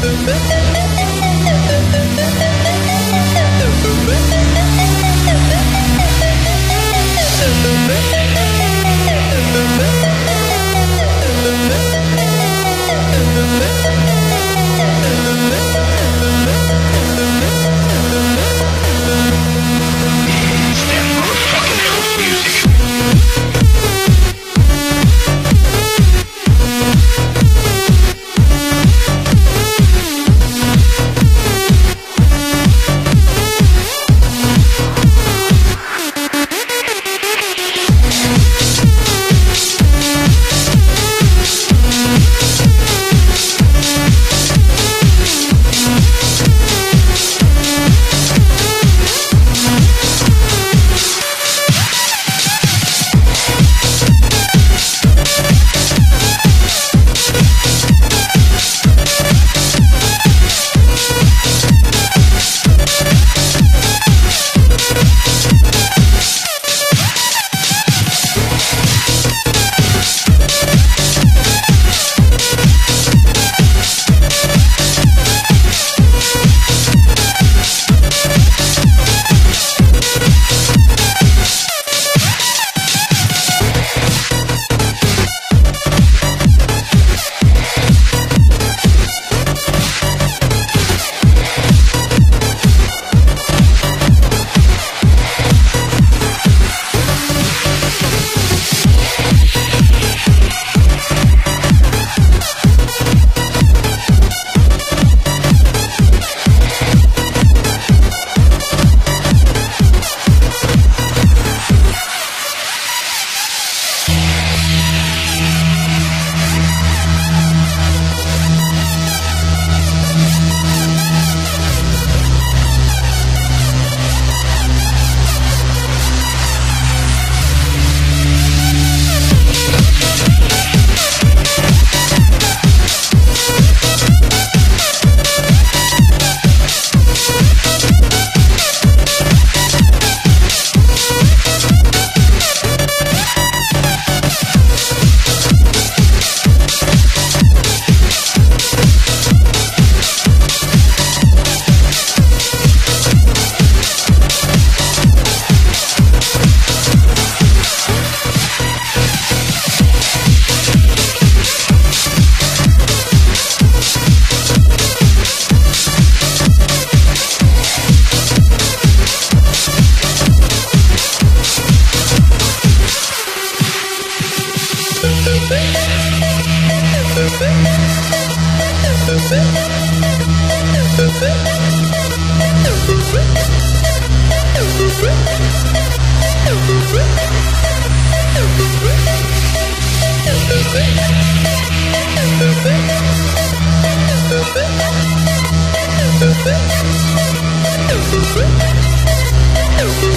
remember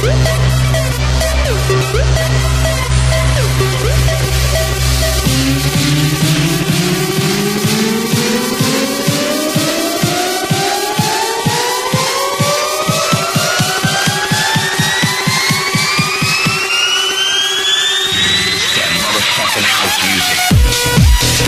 Woo! and house music.